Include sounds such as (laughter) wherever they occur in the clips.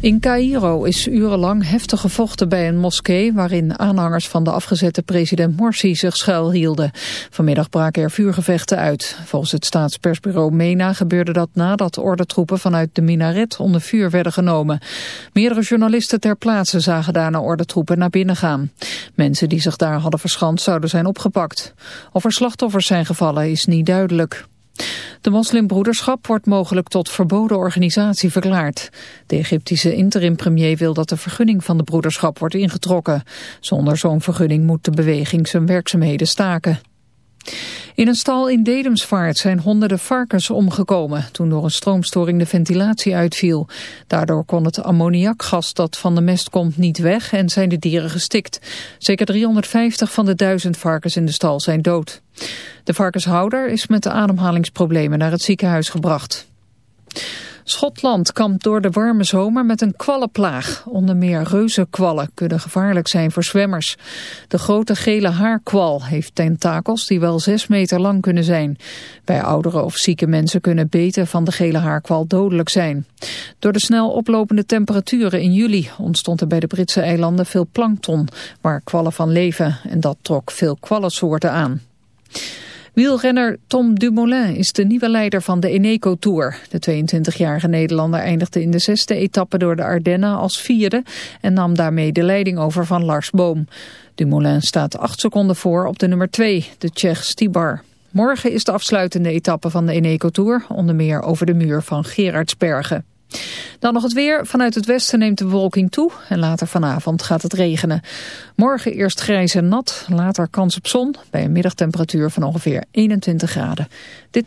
In Cairo is urenlang heftig gevochten bij een moskee... waarin aanhangers van de afgezette president Morsi zich schuilhielden. Vanmiddag braken er vuurgevechten uit. Volgens het staatspersbureau MENA gebeurde dat nadat ordentroepen... vanuit de minaret onder vuur werden genomen. Meerdere journalisten ter plaatse zagen daarna ordentroepen naar binnen gaan. Mensen die zich daar hadden verschanst zouden zijn opgepakt. Of er slachtoffers zijn gevallen is niet duidelijk. De moslimbroederschap wordt mogelijk tot verboden organisatie verklaard. De Egyptische interim-premier wil dat de vergunning van de broederschap wordt ingetrokken. Zonder zo'n vergunning moet de beweging zijn werkzaamheden staken. In een stal in Dedemsvaart zijn honderden varkens omgekomen toen door een stroomstoring de ventilatie uitviel. Daardoor kon het ammoniakgas dat van de mest komt niet weg en zijn de dieren gestikt. Zeker 350 van de duizend varkens in de stal zijn dood. De varkenshouder is met de ademhalingsproblemen naar het ziekenhuis gebracht. Schotland kampt door de warme zomer met een kwallenplaag. Onder meer reuzenkwallen kunnen gevaarlijk zijn voor zwemmers. De grote gele haarkwal heeft tentakels die wel zes meter lang kunnen zijn. Bij oudere of zieke mensen kunnen beten van de gele haarkwal dodelijk zijn. Door de snel oplopende temperaturen in juli ontstond er bij de Britse eilanden veel plankton, waar kwallen van leven. En dat trok veel kwallensoorten aan. Wielrenner Tom Dumoulin is de nieuwe leider van de Eneco Tour. De 22-jarige Nederlander eindigde in de zesde etappe door de Ardennen als vierde... en nam daarmee de leiding over van Lars Boom. Dumoulin staat acht seconden voor op de nummer 2, de Tsjech Stibar. Morgen is de afsluitende etappe van de Eneco Tour... onder meer over de muur van Gerardsbergen. Dan nog het weer. Vanuit het westen neemt de bewolking toe en later vanavond gaat het regenen. Morgen eerst grijs en nat, later kans op zon bij een middagtemperatuur van ongeveer 21 graden. Dit...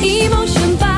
Emotion by Esprit.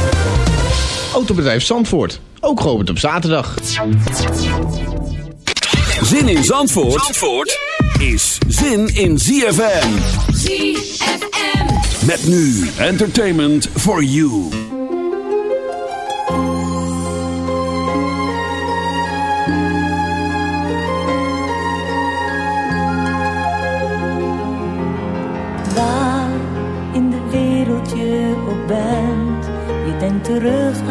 Autobedrijf Zandvoort, ook geopend op zaterdag. Zin in Zandvoort, Zandvoort is zin in ZFM. ZFM. Met nu entertainment for you. waar in de wereld je ook bent. Je denkt terug aan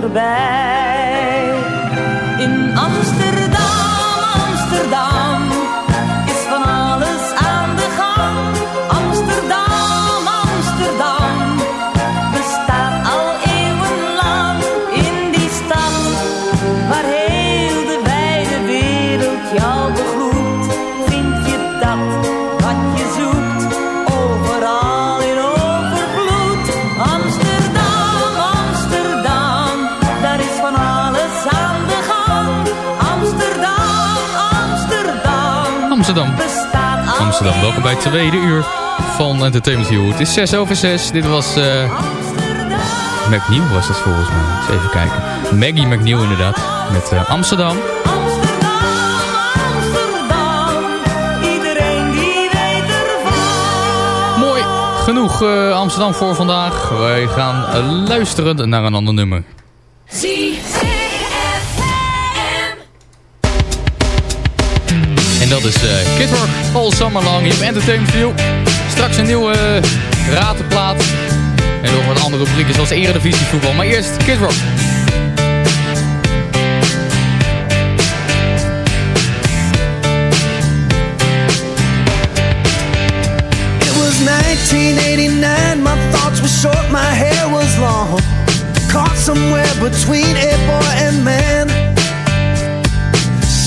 hoort Welkom bij het tweede uur van Entertainment View. Het is 6 over 6. Dit was Amsterdam. McNeil was dat volgens mij. Eens even kijken. Maggie McNeil inderdaad. Met eh, Amsterdam. Mooi. Genoeg eh, Amsterdam voor vandaag. Wij gaan luisteren naar een ander nummer. All Summer Long. Je hebt Entertainment View. Straks een nieuwe uh, ratenplaat. En nog wat andere rubrieken zoals Eredivisie voetbal. Maar eerst Kid Rock. It was 1989, my thoughts were short, my hair was long. Caught somewhere between a boy and man.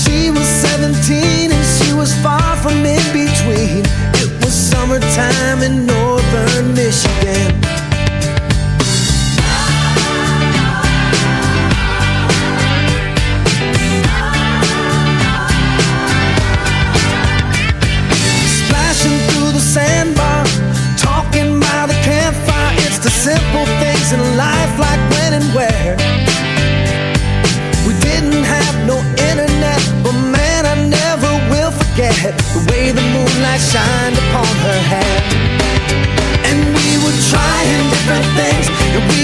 She was 17 and she was far from in between. It was summertime in northern Michigan. The way the moonlight shined upon her hair. And we were trying different things, and we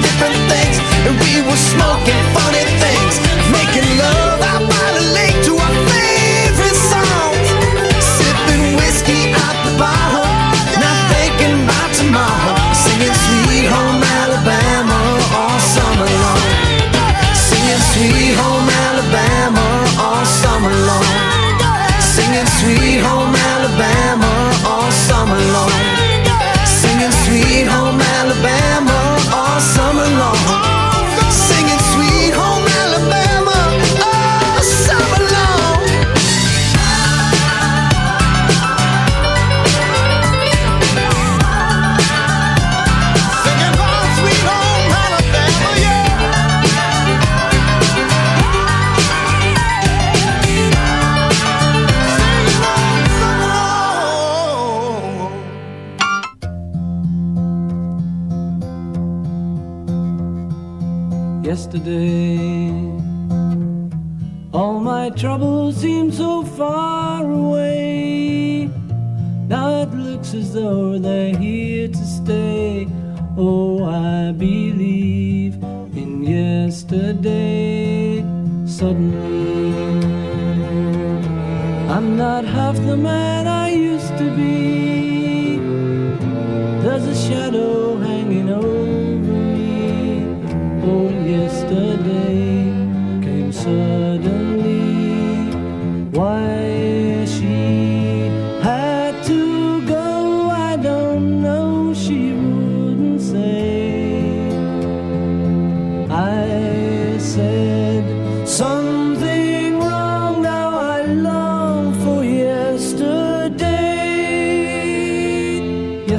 different things. And we were smoking funny things, making love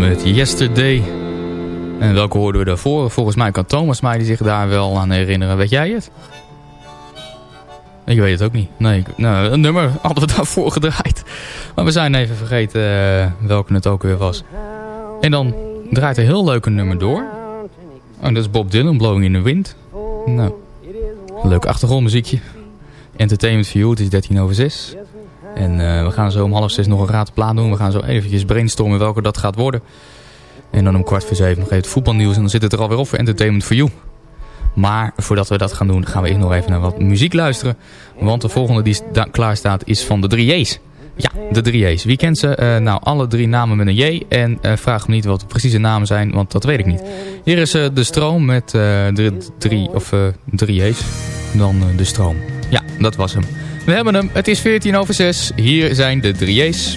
met Yesterday. En welke hoorden we daarvoor? Volgens mij kan Thomas mij die zich daar wel aan herinneren. Weet jij het? Ik weet het ook niet. Nee, nou, een nummer hadden we daarvoor gedraaid. Maar we zijn even vergeten eh, welke het ook weer was. En dan draait een heel leuk nummer door. Oh, dat is Bob Dylan, Blowing in the Wind. Nou, leuk achtergrondmuziekje. Entertainment You, het is 13 over 6. En eh, we gaan zo om half zes nog een raadplaat doen. We gaan zo eventjes brainstormen welke dat gaat worden. En dan om kwart voor zeven nog even het voetbalnieuws. En dan zit het er alweer op voor Entertainment for You. Maar voordat we dat gaan doen, gaan we eerst nog even naar wat muziek luisteren. Want de volgende die klaar staat is van de 3J's. Ja, de 3J's. Wie kent ze? Eh, nou, alle drie namen met een J. En eh, vraag me niet wat de precieze namen zijn, want dat weet ik niet. Hier is de stroom met de drie, of, eh 3J's. Dan de stroom. Ja, dat was hem. We hebben hem. Het is 14 over 6. Hier zijn de 3J's.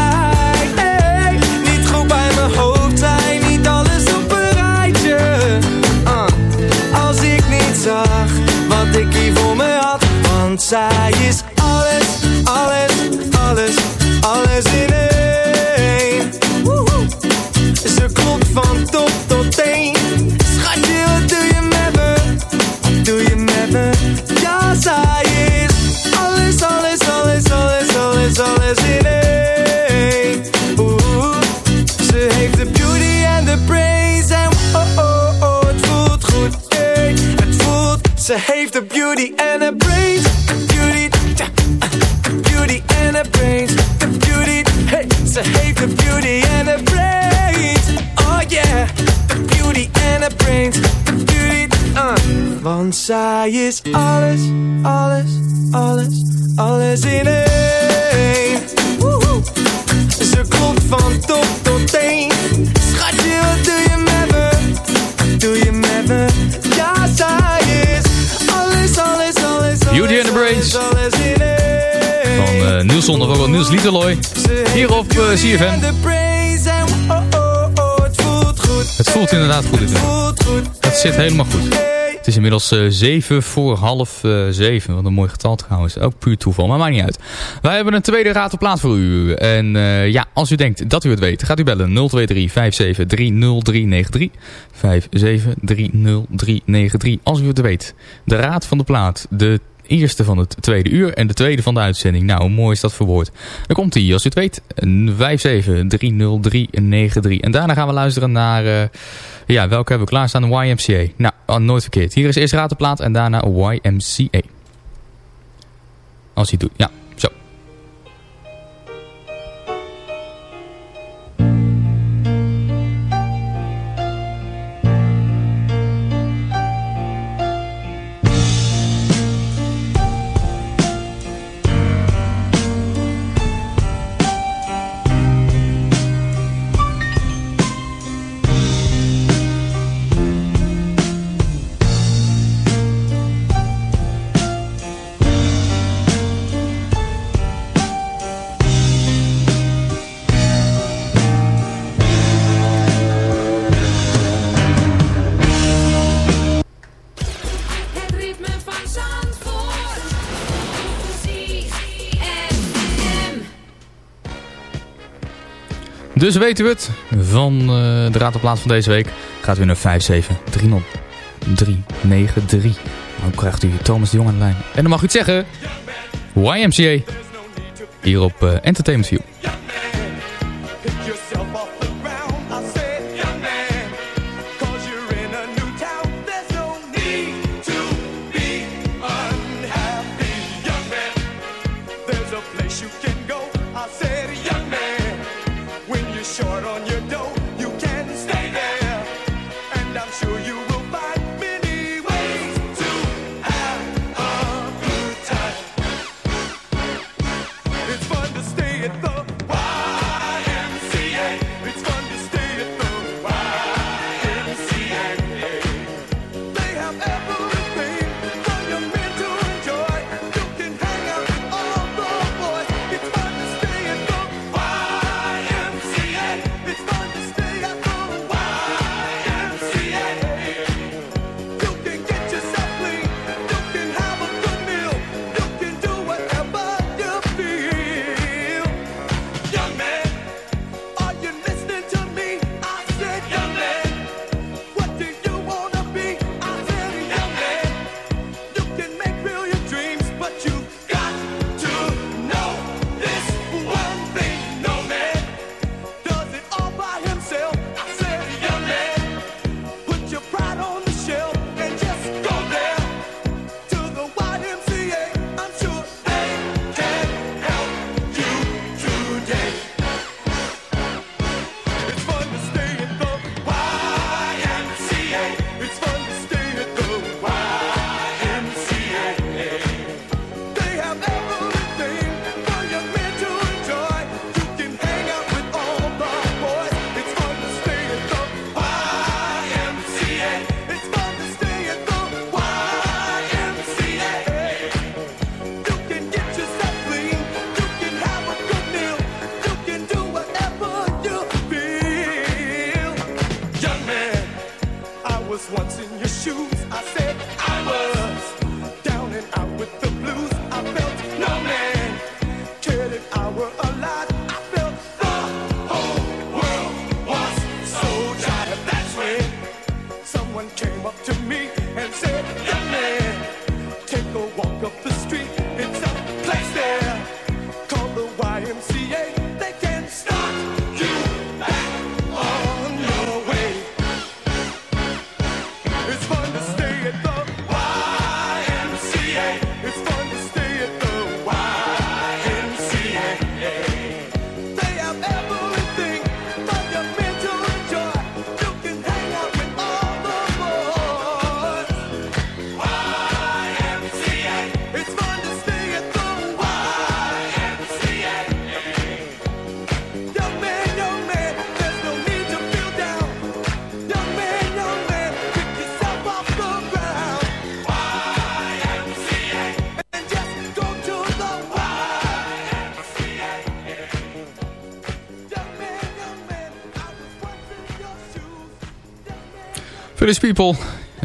Beauty en de brains. Beauty, ja, uh, beauty en de brains. De beauty, hey, ze heeft de beauty en de brains. Oh yeah, de beauty en de brains. De beauty, uh. Want zij is alles, alles, alles, alles in één. Ze klopt van top Niels Zonder, ook wel Niels Lieterlooi. Hier op uh, CFM. Het voelt inderdaad goed. Het zit helemaal goed. Het is inmiddels uh, 7 voor half uh, 7. Wat een mooi getal trouwens. Ook puur toeval, maar maakt niet uit. Wij hebben een tweede raadplaat voor u. En ja, als u denkt dat u het weet, gaat u bellen 023 57 30393. 57 30393. Als u het weet. De raad van de plaat. De eerste van het tweede uur en de tweede van de uitzending. Nou, hoe mooi is dat verwoord. Dan komt hij, als u het weet, 5730393. En daarna gaan we luisteren naar, uh, ja, welke hebben we klaarstaan? YMCA. Nou, oh, nooit verkeerd. Hier is eerst Raad de Plaat en daarna YMCA. Als hij doet, ja, Dus weten we het van uh, de Raad op Plaat van deze week. Gaat u naar 5730393. Dan krijgt u Thomas de Jong aan de lijn. En dan mag u het zeggen. YMCA. Hier op uh, Entertainment View. Village People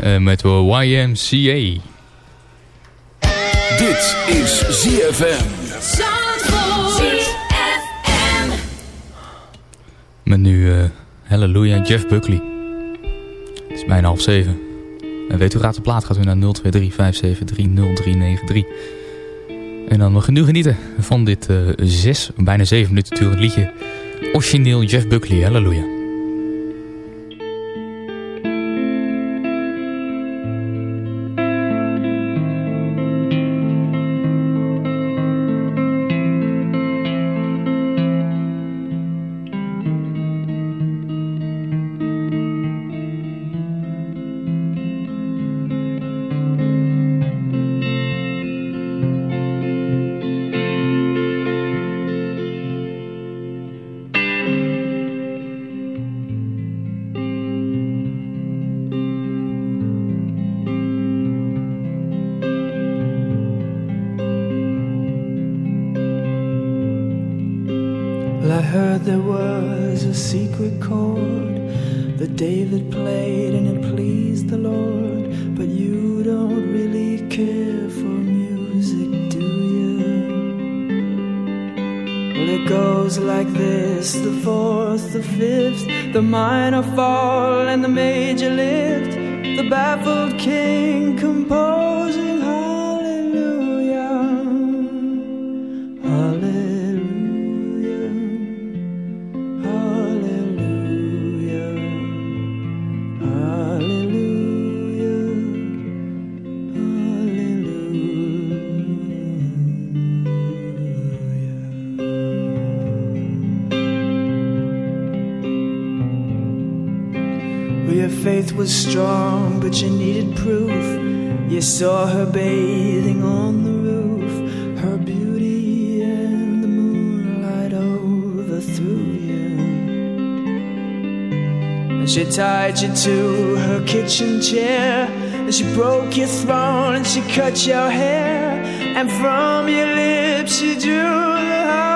uh, met YMCA. Dit is ZFM. ZFM. Met nu eh, Hallelujah Jeff Buckley. Het is bijna half zeven. En weet u raad de plaat gaat u naar 0235730393. En dan nog nu genieten van dit uh, zes, bijna zeven minuten durend liedje. Origineel Jeff Buckley, Hallelujah. you to her kitchen chair. And she broke your throne and she cut your hair. And from your lips she drew the heart.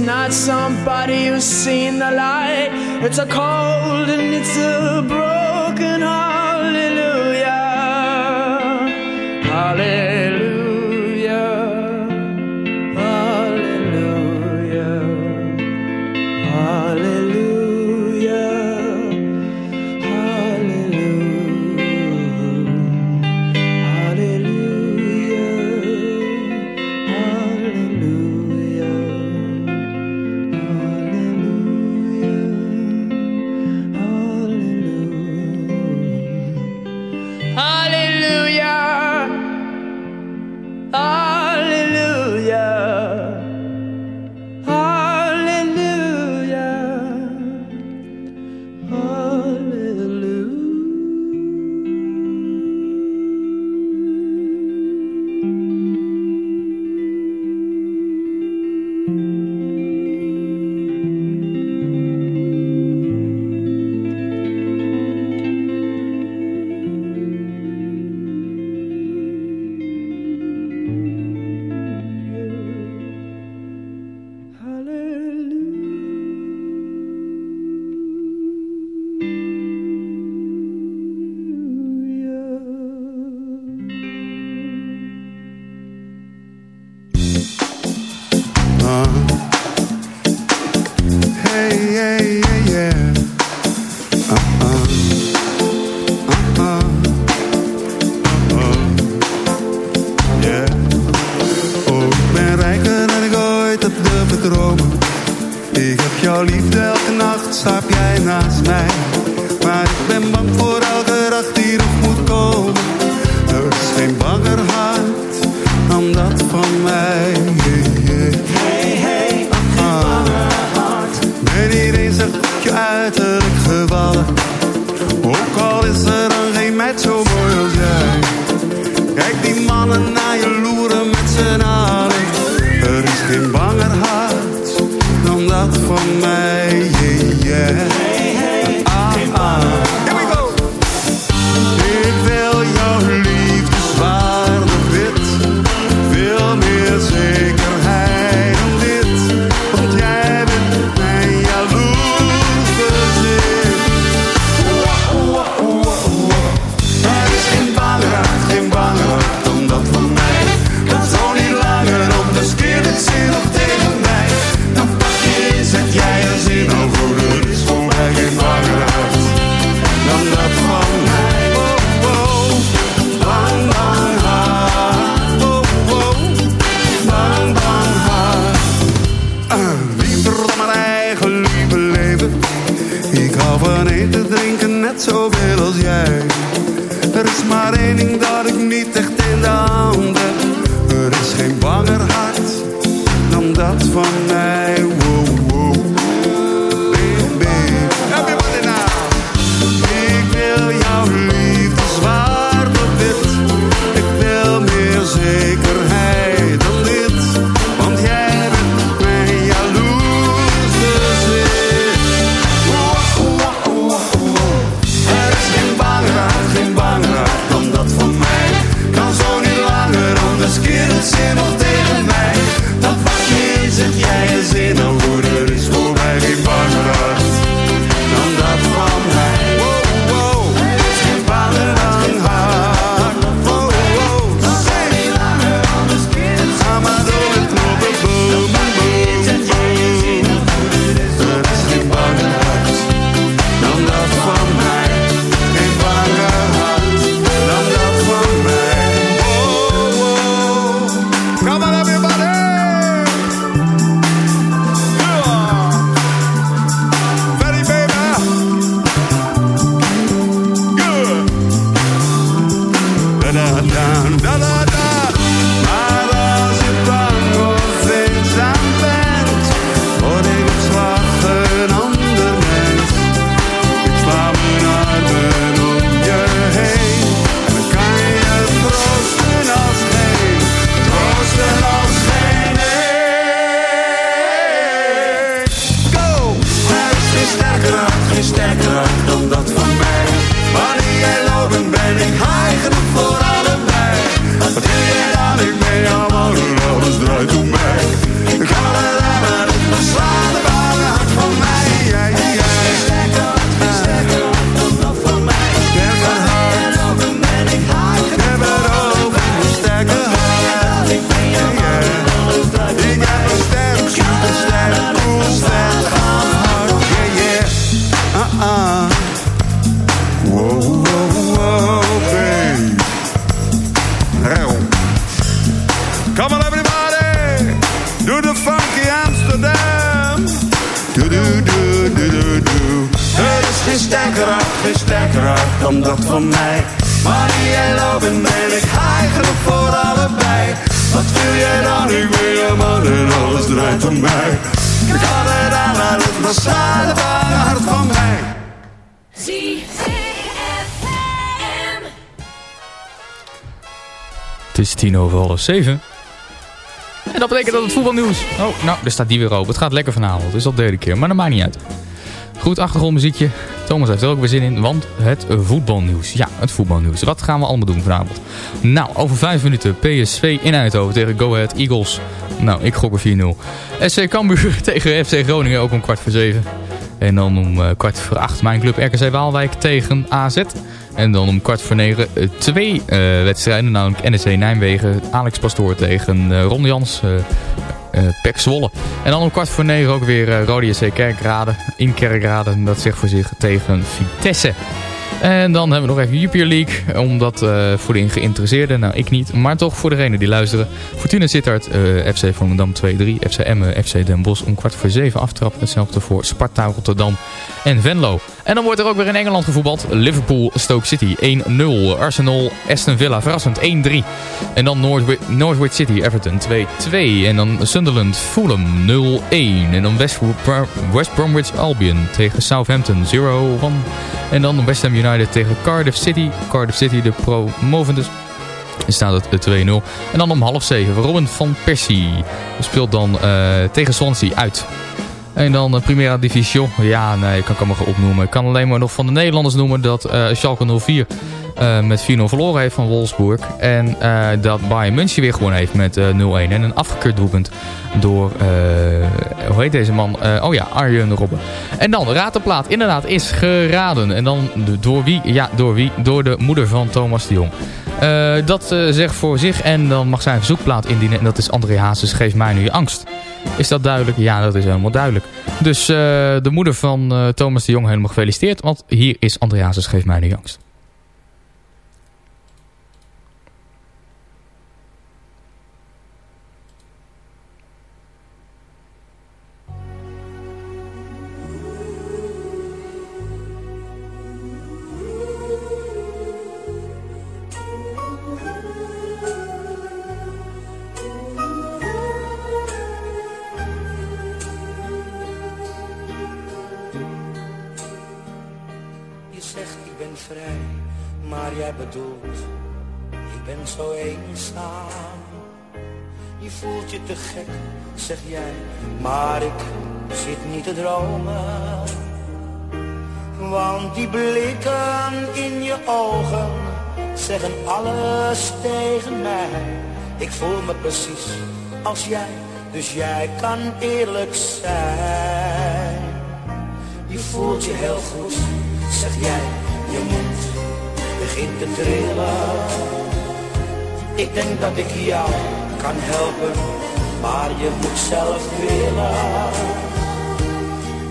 It's not somebody who's seen the light. It's a call. 7. En dat betekent dat het voetbalnieuws... Oh, nou, daar staat die weer open. Het gaat lekker vanavond. Dus dat derde keer. Maar dat maakt niet uit. Goed achtergrondmuziekje. Thomas heeft er ook weer zin in, want het voetbalnieuws. Ja, het voetbalnieuws. Wat gaan we allemaal doen vanavond? Nou, over vijf minuten PSV in Eindhoven tegen Go Ahead Eagles. Nou, ik gok een 4-0. SC Cambuur (laughs) tegen FC Groningen, ook om kwart voor zeven. En dan om uh, kwart voor acht mijn club RKC Waalwijk tegen AZ. En dan om kwart voor negen eh, twee eh, wedstrijden, namelijk NEC Nijmegen, Alex Pastoor tegen eh, Ron Jans, eh, Pek Zwolle. En dan om kwart voor negen ook weer uh, Rode Kerkrade in Kerkrade. Dat zegt voor zich tegen Vitesse. En dan hebben we nog even Jupiler League. Omdat voor de geïnteresseerden, nou ik niet, maar toch voor degenen die luisteren. Fortuna Sittard, eh FC Volendam 2-3, FC Emmen, FC Den Bosch om kwart voor zeven aftrappen. Hetzelfde voor Sparta Rotterdam en Venlo. En dan wordt er ook weer in Engeland gevoetbald. Liverpool, Stoke City 1-0. Arsenal, Aston Villa, verrassend 1-3. En dan Northwich, City, Everton 2-2. En dan Sunderland, Fulham 0-1. En dan West, Bromwich Albion tegen Southampton 0-1. En dan West Ham United tegen Cardiff City. Cardiff City, de promovendus. staat het 2-0. En dan om half zeven, Robin van Persie speelt dan uh, tegen Swansea uit. En dan uh, Primera Division. Ja, nee, ik kan het allemaal opnoemen. Ik kan alleen maar nog van de Nederlanders noemen dat uh, Schalke 04 uh, met 4-0 verloren heeft van Wolfsburg. En dat Bayern München weer gewonnen heeft met uh, 0-1. En een afgekeurd doelpunt door, hoe heet deze man? oh ja, Arjen Robben. En dan, Raad de Plaat, inderdaad, is geraden. En dan door wie? Ja, door wie? Door de moeder van Thomas de Jong. Dat zegt voor zich en dan mag zij een verzoekplaat indienen. En dat is André Hazes, geef mij nu je angst. Is dat duidelijk? Ja, dat is helemaal duidelijk. Dus uh, de moeder van Thomas de Jong helemaal gefeliciteerd. Want hier is André Hazes, geef mij nu je angst. zeg jij, maar ik zit niet te dromen. Want die blikken in je ogen zeggen alles tegen mij. Ik voel me precies als jij, dus jij kan eerlijk zijn. Je voelt je heel goed, zeg jij, je moet begint te trillen. Ik denk dat ik jou kan helpen maar je moet zelf willen.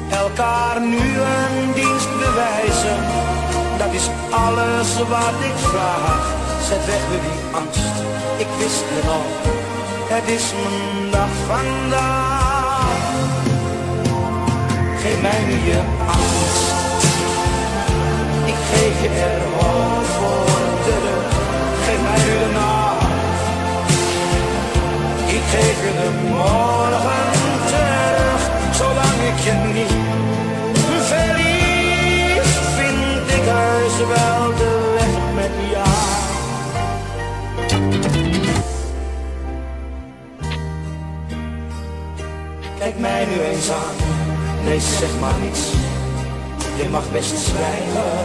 Elkaar nu een dienst bewijzen, dat is alles wat ik vraag. Zet weg weer die angst, ik wist het al, het is mijn dag vandaag. Geef mij je angst, geef je er voor terug. Geef mij nu de nacht ik geef je de morgen terug, zolang ik je niet verlies, vind ik heus wel de weg met jou. Kijk mij nu eens aan, nee zeg maar niets, je mag best schrijven.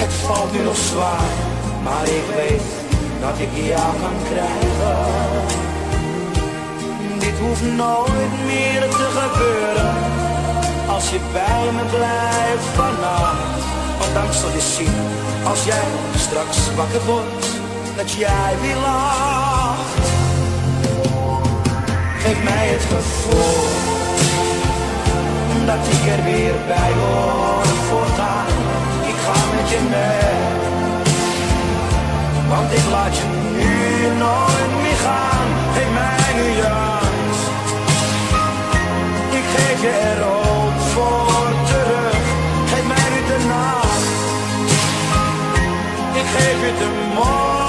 Het valt nu nog zwaar, maar ik weet dat ik jou kan krijgen. Dit hoeft nooit meer te gebeuren, als je bij me blijft vannacht. Want dan zal je zien, als jij straks wakker wordt, dat jij weer lacht. Geef mij het gevoel, dat ik er weer bij. Ik want ik laat je nu nooit meer gaan. Geef mij nu je. Ik geef je er ook voor terug. Geef mij nu de naam. Ik geef je de morgen.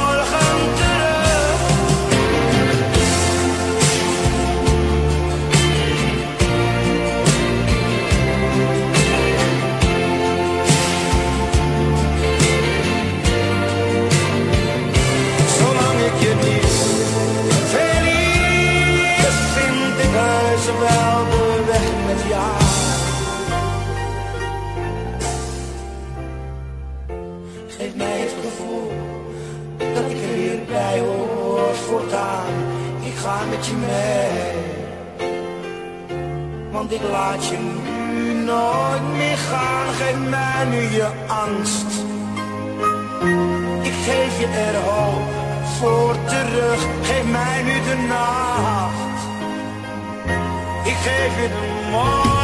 Gaan, ik ga met je mee. Want ik laat je nu nooit meer gaan, geef mij nu je angst. Ik geef je er hoop voor terug, geef mij nu de nacht. Ik geef je de morgen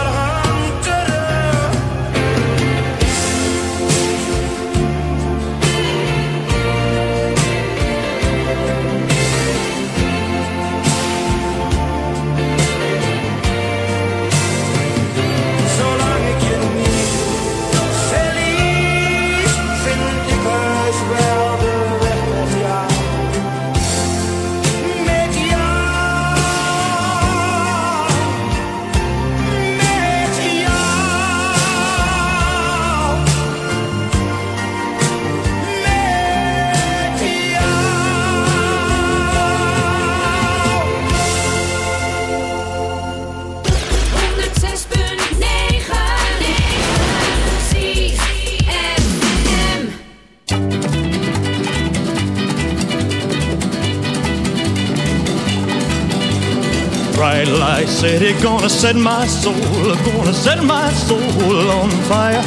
gonna set my soul, gonna set my soul on fire.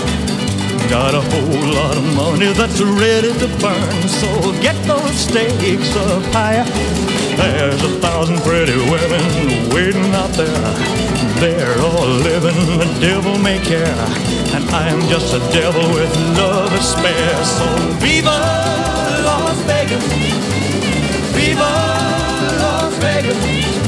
Got a whole lot of money that's ready to burn, so get those stakes up higher. There's a thousand pretty women waiting out there. They're all living the devil may care, and I'm just a devil with love to spare. So viva Las Vegas, viva Las Vegas.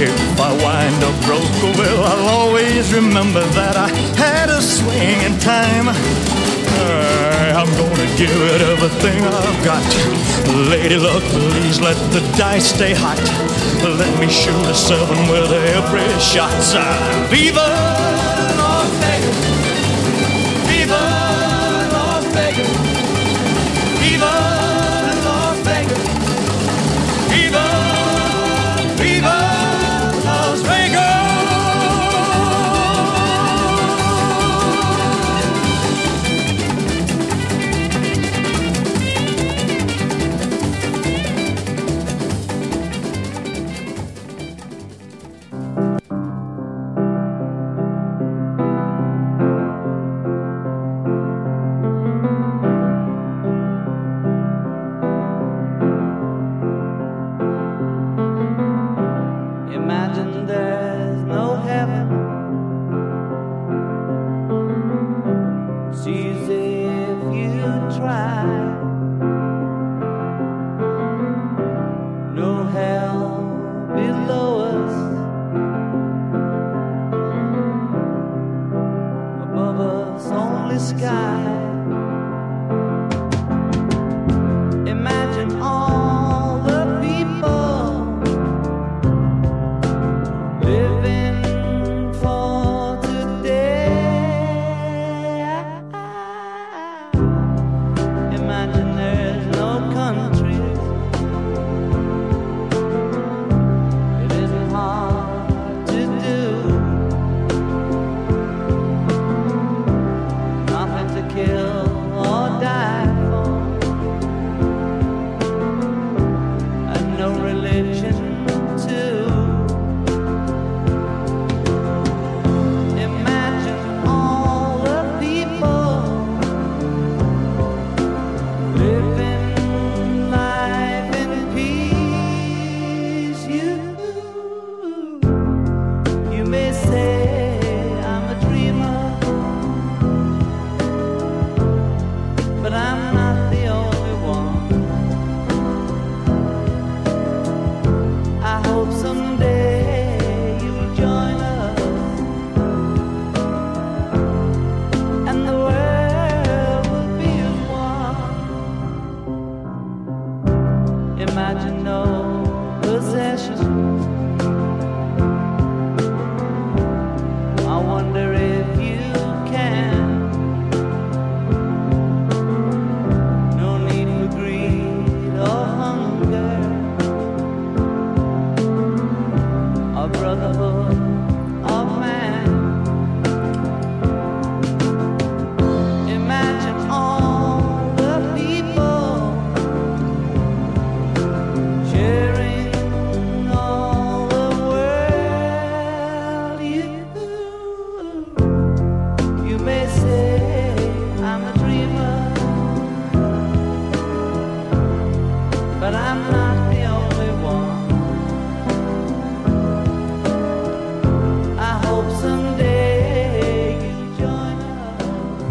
If I wind up broke, well, I'll always remember that I had a swing in time. I'm gonna give it everything I've got. Lady luck, please let the dice stay hot. Let me shoot a seven with every shot. Viva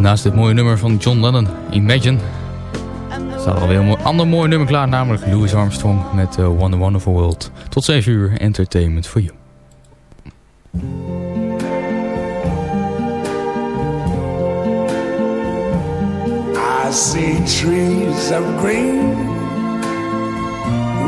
Naast dit mooie nummer van John Lennon, Imagine, staat er alweer een ander mooi nummer klaar, namelijk Louis Armstrong met uh, Wonder Wonderful World. Tot 7 uur, entertainment for you. I see trees of green,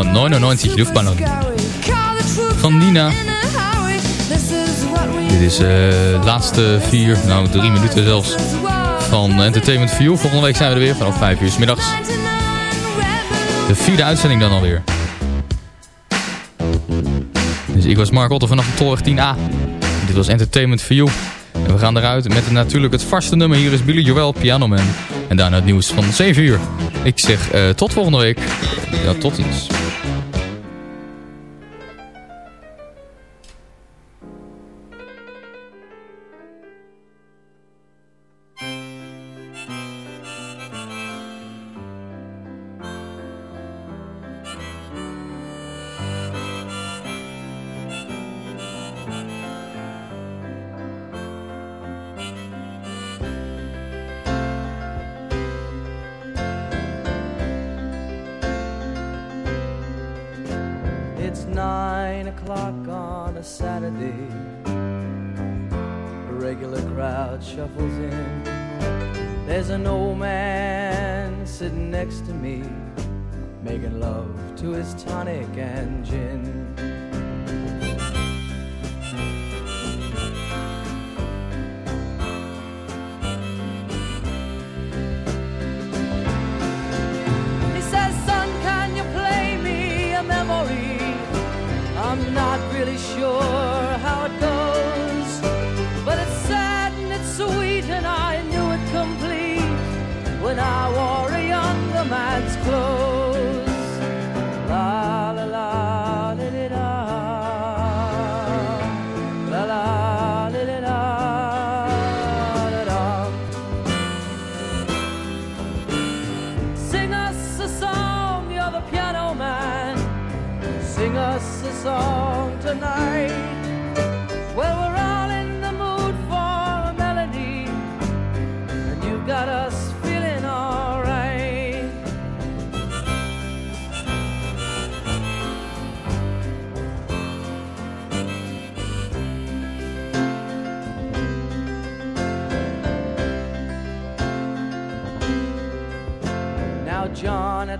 Een 99 luchtballon. Van Nina. Dit is de laatste vier, nou drie minuten zelfs, van Entertainment View. Volgende week zijn we er weer vanaf 5 uur s middags. De vierde uitzending dan alweer. Dus ik was Mark Otto vanaf de Tolweg 10A. Dit was Entertainment View. En we gaan eruit met natuurlijk het vaste nummer. Hier is Billy Joel, Piano Man. En daarna het nieuws van 7 uur. Ik zeg uh, tot volgende week. Ja, tot ziens. There's an old man sitting next to me, making love to his tonic and gin. He says, son, can you play me a memory? I'm not really sure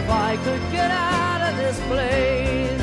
if I could get out of this place.